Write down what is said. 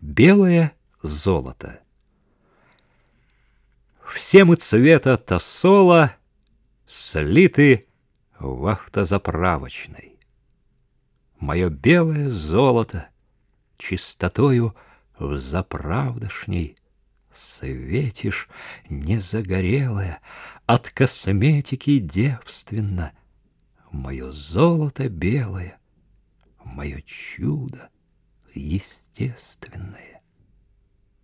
Белое золото. Все мы цвета тосола слиты в автозаправочной. Мое белое золото чистотою в заправдошней Светишь незагорелая, от косметики девственно. Мое золото белое, мое чудо естественное.